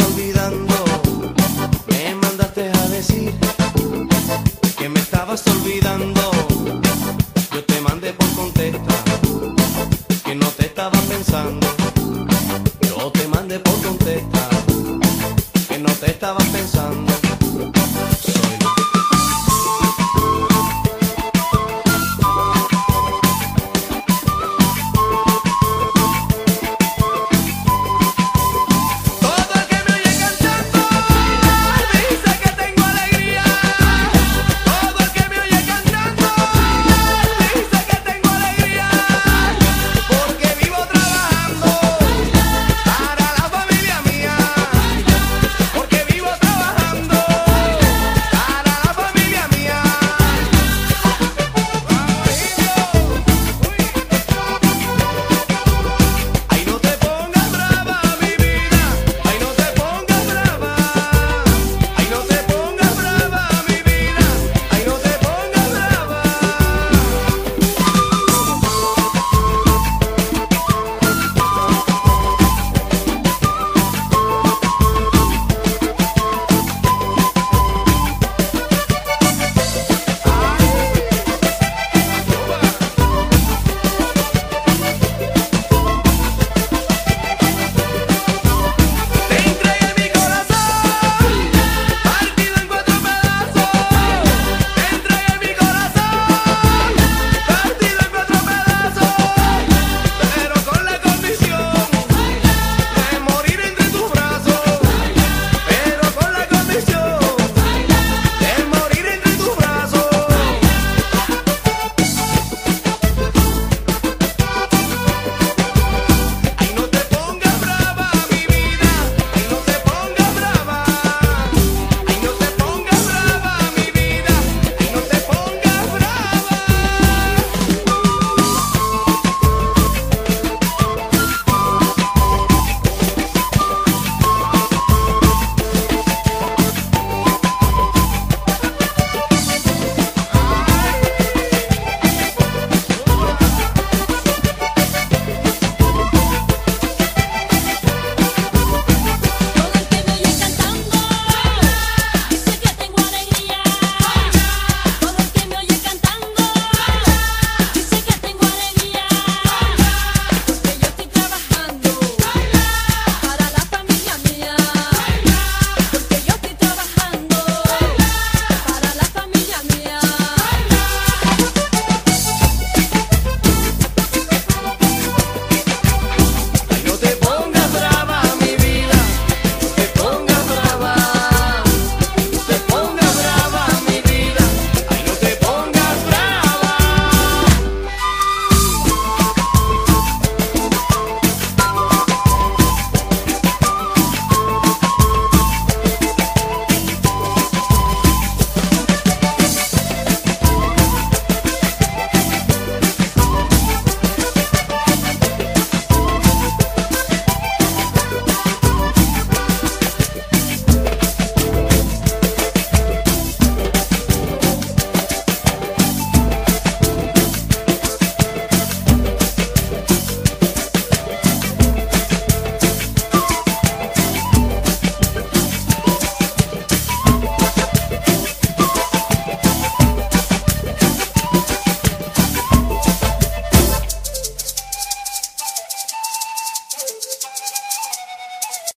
olvidando. Me mandaste a decir que me estabas olvidando. Yo te mandé por contesta que no te estaba pensando. Yo te mandé por contesta que no te estaba pensando.